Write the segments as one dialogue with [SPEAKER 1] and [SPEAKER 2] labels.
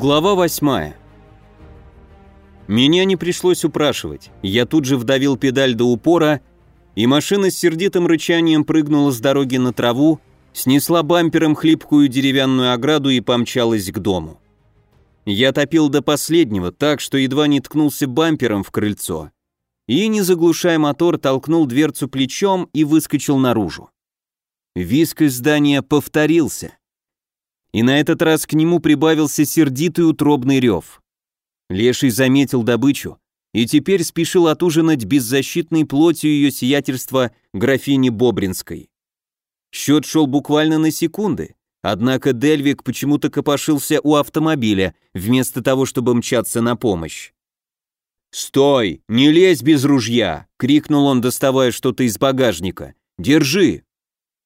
[SPEAKER 1] Глава 8. Меня не пришлось упрашивать. Я тут же вдавил педаль до упора, и машина с сердитым рычанием прыгнула с дороги на траву, снесла бампером хлипкую деревянную ограду и помчалась к дому. Я топил до последнего, так что едва не ткнулся бампером в крыльцо. И, не заглушая мотор, толкнул дверцу плечом и выскочил наружу. Виск из здания повторился и на этот раз к нему прибавился сердитый утробный рев. Леший заметил добычу и теперь спешил отужинать беззащитной плотью ее сиятельства графини Бобринской. Счет шел буквально на секунды, однако Дельвик почему-то копошился у автомобиля, вместо того, чтобы мчаться на помощь. «Стой! Не лезь без ружья!» — крикнул он, доставая что-то из багажника. «Держи!»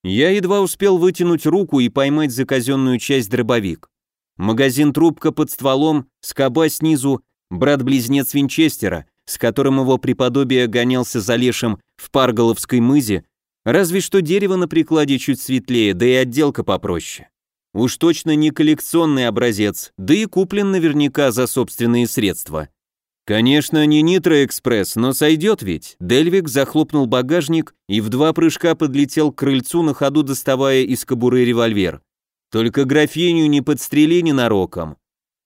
[SPEAKER 1] Я едва успел вытянуть руку и поймать за казенную часть дробовик. Магазин-трубка под стволом, скоба снизу, брат-близнец Винчестера, с которым его преподобие гонялся за лешим в Парголовской мызе, разве что дерево на прикладе чуть светлее, да и отделка попроще. Уж точно не коллекционный образец, да и куплен наверняка за собственные средства. Конечно, не Нитро-экспресс, но сойдет ведь. Дельвик захлопнул багажник и в два прыжка подлетел к крыльцу на ходу, доставая из кобуры револьвер. Только графиню не подстрели ненароком.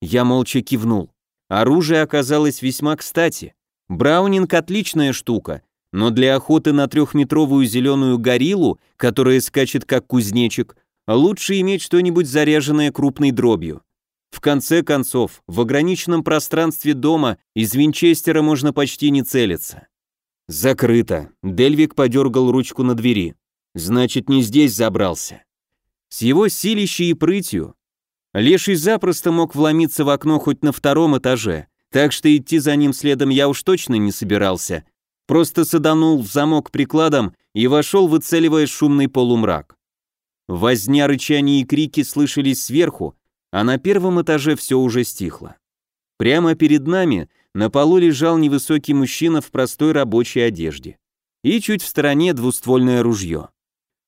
[SPEAKER 1] Я молча кивнул. Оружие оказалось весьма кстати. Браунинг отличная штука, но для охоты на трехметровую зеленую гориллу, которая скачет как кузнечик, лучше иметь что-нибудь заряженное крупной дробью. В конце концов, в ограниченном пространстве дома из винчестера можно почти не целиться. Закрыто. Дельвик подергал ручку на двери. Значит, не здесь забрался. С его силищей и прытью Леший запросто мог вломиться в окно хоть на втором этаже, так что идти за ним следом я уж точно не собирался. Просто саданул в замок прикладом и вошел, выцеливая шумный полумрак. Возня, рычание и крики слышались сверху, а на первом этаже все уже стихло. Прямо перед нами на полу лежал невысокий мужчина в простой рабочей одежде. И чуть в стороне двуствольное ружье.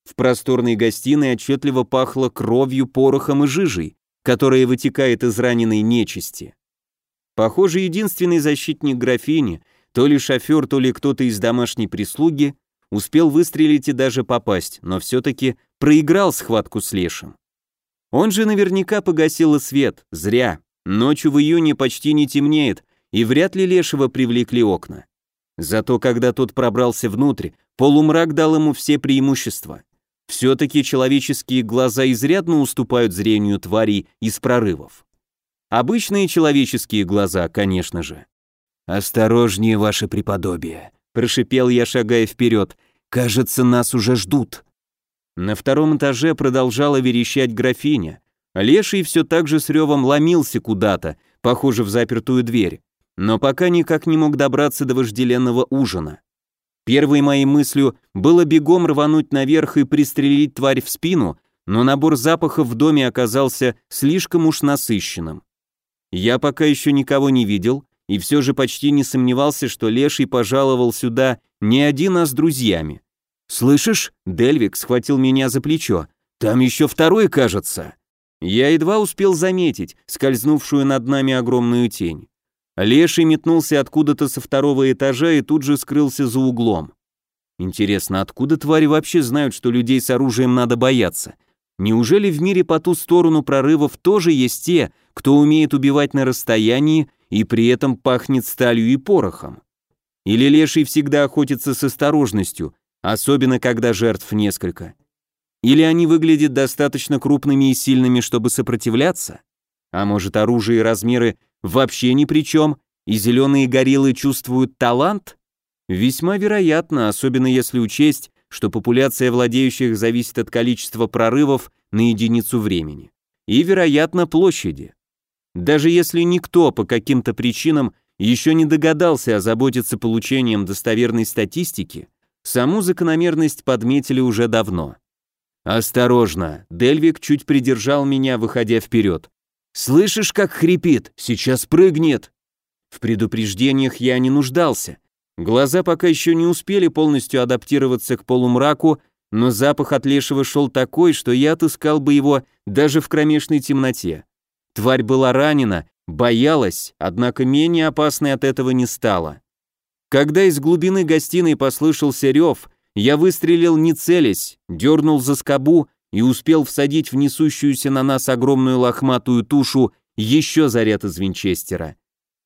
[SPEAKER 1] В просторной гостиной отчетливо пахло кровью, порохом и жижей, которая вытекает из раненой нечисти. Похоже, единственный защитник графини, то ли шофер, то ли кто-то из домашней прислуги, успел выстрелить и даже попасть, но все-таки проиграл схватку с лешим. Он же наверняка погасил и свет, зря. Ночью в июне почти не темнеет, и вряд ли Лешего привлекли окна. Зато когда тот пробрался внутрь, полумрак дал ему все преимущества. Все-таки человеческие глаза изрядно уступают зрению тварей из прорывов. Обычные человеческие глаза, конечно же. «Осторожнее, ваше преподобие», — прошипел я, шагая вперед. «Кажется, нас уже ждут». На втором этаже продолжала верещать графиня. Леший все так же с ревом ломился куда-то, похоже, в запертую дверь, но пока никак не мог добраться до вожделенного ужина. Первой моей мыслью было бегом рвануть наверх и пристрелить тварь в спину, но набор запахов в доме оказался слишком уж насыщенным. Я пока еще никого не видел, и все же почти не сомневался, что Леший пожаловал сюда не один, а с друзьями. «Слышишь?» — Дельвик схватил меня за плечо. «Там еще второй, кажется». Я едва успел заметить скользнувшую над нами огромную тень. Леший метнулся откуда-то со второго этажа и тут же скрылся за углом. Интересно, откуда твари вообще знают, что людей с оружием надо бояться? Неужели в мире по ту сторону прорывов тоже есть те, кто умеет убивать на расстоянии и при этом пахнет сталью и порохом? Или леший всегда охотится с осторожностью, особенно когда жертв несколько. Или они выглядят достаточно крупными и сильными, чтобы сопротивляться? А может, оружие и размеры вообще ни при чем, и зеленые гориллы чувствуют талант? Весьма вероятно, особенно если учесть, что популяция владеющих зависит от количества прорывов на единицу времени. И, вероятно, площади. Даже если никто по каким-то причинам еще не догадался озаботиться получением достоверной статистики, Саму закономерность подметили уже давно. «Осторожно!» Дельвик чуть придержал меня, выходя вперед. «Слышишь, как хрипит? Сейчас прыгнет!» В предупреждениях я не нуждался. Глаза пока еще не успели полностью адаптироваться к полумраку, но запах от лешего шел такой, что я отыскал бы его даже в кромешной темноте. Тварь была ранена, боялась, однако менее опасной от этого не стала. Когда из глубины гостиной послышался рев, я выстрелил не целясь, дернул за скобу и успел всадить в несущуюся на нас огромную лохматую тушу еще заряд из винчестера.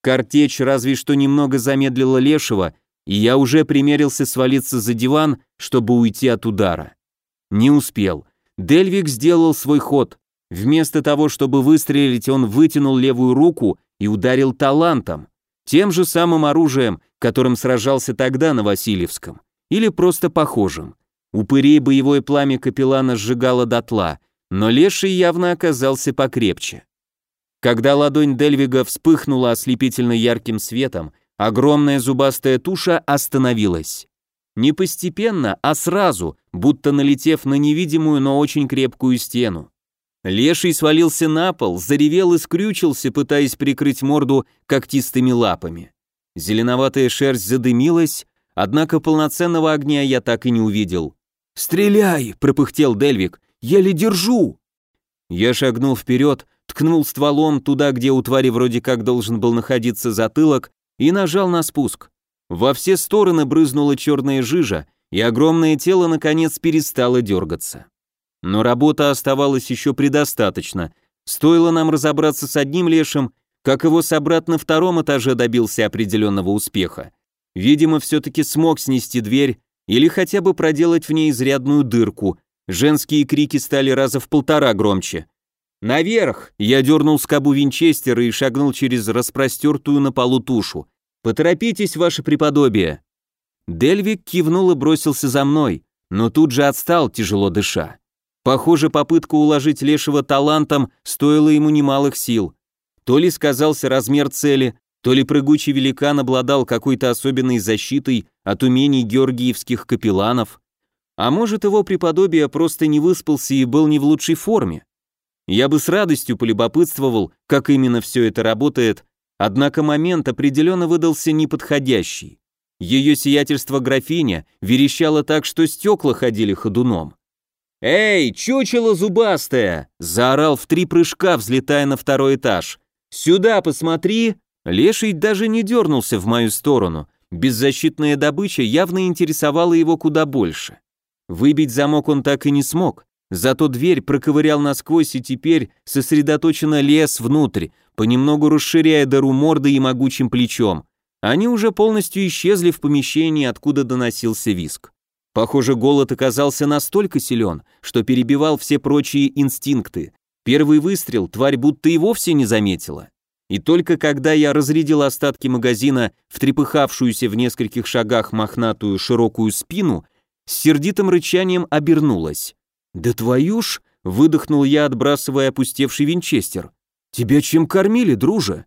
[SPEAKER 1] Картечь разве что немного замедлила лешего, и я уже примерился свалиться за диван, чтобы уйти от удара. Не успел. Дельвик сделал свой ход. Вместо того, чтобы выстрелить, он вытянул левую руку и ударил талантом, тем же самым оружием, которым сражался тогда на Васильевском, или просто похожим. Упырей боевое пламя капеллана сжигало дотла, но леший явно оказался покрепче. Когда ладонь Дельвига вспыхнула ослепительно ярким светом, огромная зубастая туша остановилась. Не постепенно, а сразу, будто налетев на невидимую, но очень крепкую стену. Леший свалился на пол, заревел и скрючился, пытаясь прикрыть морду когтистыми лапами. Зеленоватая шерсть задымилась, однако полноценного огня я так и не увидел. «Стреляй!» — пропыхтел Дельвик. «Еле держу!» Я шагнул вперед, ткнул стволом туда, где у твари вроде как должен был находиться затылок, и нажал на спуск. Во все стороны брызнула черная жижа, и огромное тело наконец перестало дергаться. Но работа оставалась еще предостаточно. Стоило нам разобраться с одним лешим, как его собрат на втором этаже добился определенного успеха. Видимо, все-таки смог снести дверь или хотя бы проделать в ней изрядную дырку. Женские крики стали раза в полтора громче. «Наверх!» Я дернул скобу винчестера и шагнул через распростертую на полу тушу. «Поторопитесь, ваше преподобие!» Дельвик кивнул и бросился за мной, но тут же отстал, тяжело дыша. Похоже, попытка уложить лешего талантом стоила ему немалых сил. То ли сказался размер цели, то ли прыгучий великан обладал какой-то особенной защитой от умений георгиевских капелланов, а может его преподобие просто не выспался и был не в лучшей форме. Я бы с радостью полюбопытствовал, как именно все это работает, однако момент определенно выдался неподходящий. Ее сиятельство графиня верещало так, что стекла ходили ходуном. «Эй, чучело зубастое!» – заорал в три прыжка, взлетая на второй этаж. «Сюда посмотри!» Леший даже не дернулся в мою сторону. Беззащитная добыча явно интересовала его куда больше. Выбить замок он так и не смог, зато дверь проковырял насквозь и теперь сосредоточенно лез внутрь, понемногу расширяя дыру морды и могучим плечом. Они уже полностью исчезли в помещении, откуда доносился виск. Похоже, голод оказался настолько силен, что перебивал все прочие инстинкты. Первый выстрел тварь будто и вовсе не заметила. И только когда я разрядил остатки магазина в трепыхавшуюся в нескольких шагах мохнатую широкую спину, с сердитым рычанием обернулась. «Да твою ж!» — выдохнул я, отбрасывая опустевший винчестер. «Тебя чем кормили, друже?»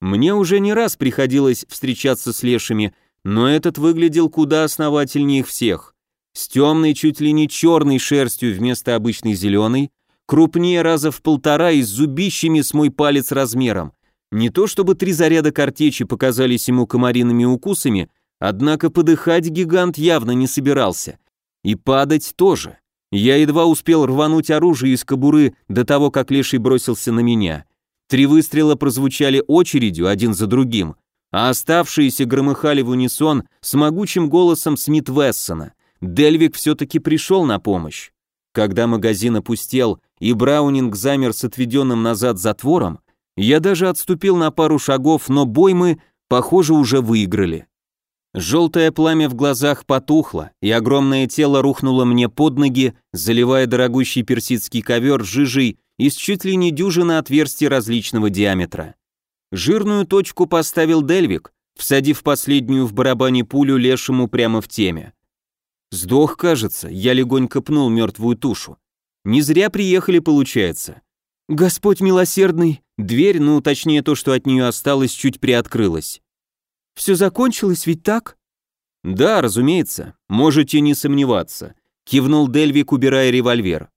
[SPEAKER 1] Мне уже не раз приходилось встречаться с лешими, но этот выглядел куда основательнее их всех. С темной, чуть ли не черной шерстью вместо обычной зеленой, крупнее раза в полтора и с зубищами с мой палец размером. Не то чтобы три заряда картечи показались ему комариными укусами, однако подыхать гигант явно не собирался. И падать тоже. Я едва успел рвануть оружие из кобуры до того, как леший бросился на меня. Три выстрела прозвучали очередью, один за другим а оставшиеся громыхали в унисон с могучим голосом Смит Вессона. Дельвик все-таки пришел на помощь. Когда магазин опустел и Браунинг замер с отведенным назад затвором, я даже отступил на пару шагов, но бой мы, похоже, уже выиграли. Желтое пламя в глазах потухло, и огромное тело рухнуло мне под ноги, заливая дорогущий персидский ковер жижей из чуть ли не дюжины отверстий различного диаметра. Жирную точку поставил Дельвик, всадив последнюю в барабане пулю лешему прямо в теме. Сдох, кажется, я легонько пнул мертвую тушу. Не зря приехали, получается. Господь милосердный, дверь, ну точнее то, что от нее осталось, чуть приоткрылась. Все закончилось ведь так? Да, разумеется, можете не сомневаться, кивнул Дельвик, убирая револьвер.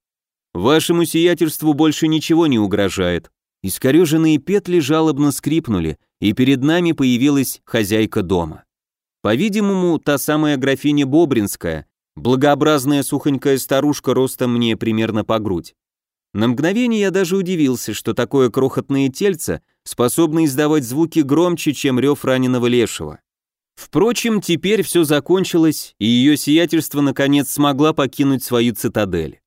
[SPEAKER 1] Вашему сиятельству больше ничего не угрожает. Искореженные петли жалобно скрипнули, и перед нами появилась хозяйка дома. По-видимому, та самая графиня Бобринская, благообразная сухонькая старушка ростом мне примерно по грудь. На мгновение я даже удивился, что такое крохотное тельце способно издавать звуки громче, чем рев раненого лешего. Впрочем, теперь все закончилось, и ее сиятельство наконец смогла покинуть свою цитадель.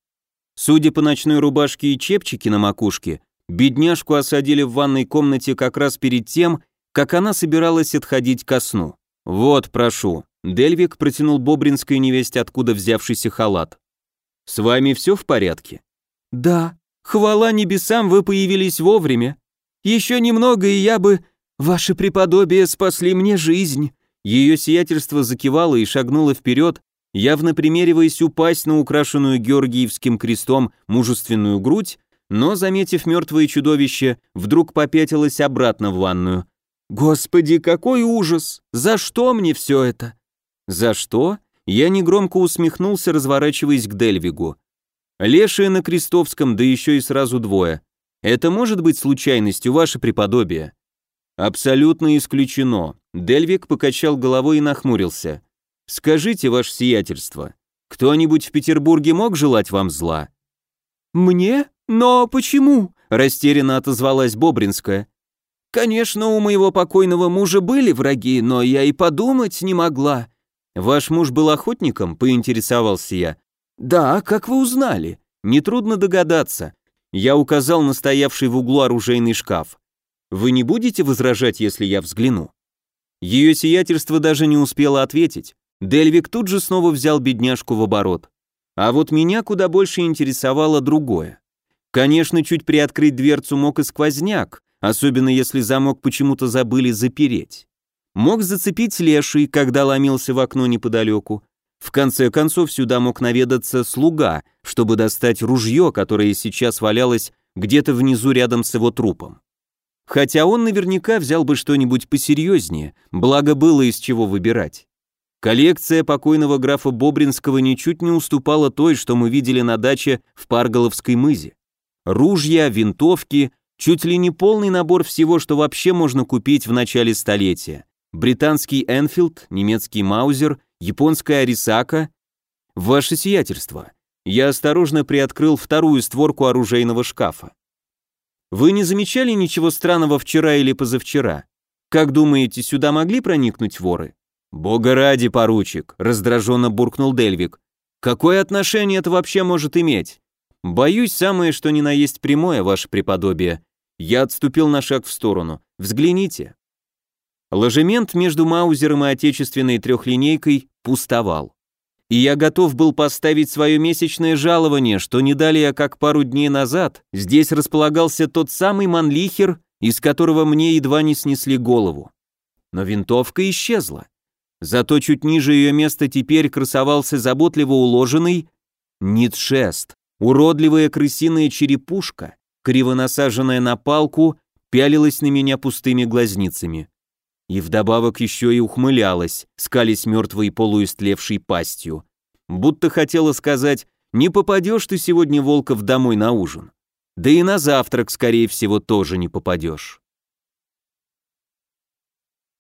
[SPEAKER 1] Судя по ночной рубашке и чепчике на макушке, бедняжку осадили в ванной комнате как раз перед тем, как она собиралась отходить ко сну. «Вот, прошу». Дельвик протянул бобринской невесте откуда взявшийся халат. «С вами все в порядке?»
[SPEAKER 2] «Да, хвала небесам, вы появились вовремя. Еще немного, и я бы... Ваше преподобие спасли мне жизнь».
[SPEAKER 1] Ее сиятельство закивало и шагнуло вперед, явно примериваясь упасть на украшенную Георгиевским крестом мужественную грудь, но, заметив мертвое чудовище, вдруг попятилась обратно в ванную.
[SPEAKER 2] «Господи, какой ужас! За что мне все это?»
[SPEAKER 1] «За что?» Я негромко усмехнулся, разворачиваясь к Дельвигу. Лешие на Крестовском, да еще и сразу двое. Это может быть случайностью, ваше преподобие? Абсолютно исключено. Дельвик покачал головой и нахмурился. Скажите, ваше сиятельство, кто-нибудь в Петербурге мог желать вам зла?
[SPEAKER 2] Мне? Но почему?
[SPEAKER 1] Растерянно отозвалась Бобринская.
[SPEAKER 2] Конечно, у моего покойного мужа были враги, но я и подумать не могла.
[SPEAKER 1] Ваш муж был охотником, поинтересовался я.
[SPEAKER 2] «Да, как вы узнали?»
[SPEAKER 1] «Нетрудно догадаться. Я указал на стоявший в углу оружейный шкаф. Вы не будете возражать, если я взгляну?» Ее сиятельство даже не успело ответить. Дельвик тут же снова взял бедняжку в оборот. А вот меня куда больше интересовало другое. Конечно, чуть приоткрыть дверцу мог и сквозняк, особенно если замок почему-то забыли запереть. Мог зацепить леший, когда ломился в окно неподалеку, в конце концов, сюда мог наведаться слуга, чтобы достать ружье, которое сейчас валялось где-то внизу рядом с его трупом. Хотя он наверняка взял бы что-нибудь посерьезнее, благо было из чего выбирать. Коллекция покойного графа Бобринского ничуть не уступала той, что мы видели на даче в Парголовской мызе. Ружья, винтовки, чуть ли не полный набор всего, что вообще можно купить в начале столетия. Британский Энфилд, немецкий Маузер японская Арисака. Ваше сиятельство. Я осторожно приоткрыл вторую створку оружейного шкафа. Вы не замечали ничего странного вчера или позавчера? Как думаете, сюда могли проникнуть воры? Бога ради, поручик, раздраженно буркнул Дельвик. Какое отношение это вообще может иметь? Боюсь, самое что ни на есть прямое, ваше преподобие. Я отступил на шаг в сторону. Взгляните. Ложемент между Маузером и отечественной трехлинейкой пустовал. И я готов был поставить свое месячное жалование, что не далее, как пару дней назад, здесь располагался тот самый манлихер, из которого мне едва не снесли голову. Но винтовка исчезла. Зато чуть ниже ее места теперь красовался заботливо уложенный нитшест, уродливая крысиная черепушка, криво насаженная на палку, пялилась на меня пустыми глазницами. И вдобавок еще и ухмылялась, скались мертвой полуистлевшей пастью. Будто хотела сказать, не попадешь ты сегодня, Волков, домой на ужин. Да и на завтрак, скорее всего, тоже не попадешь.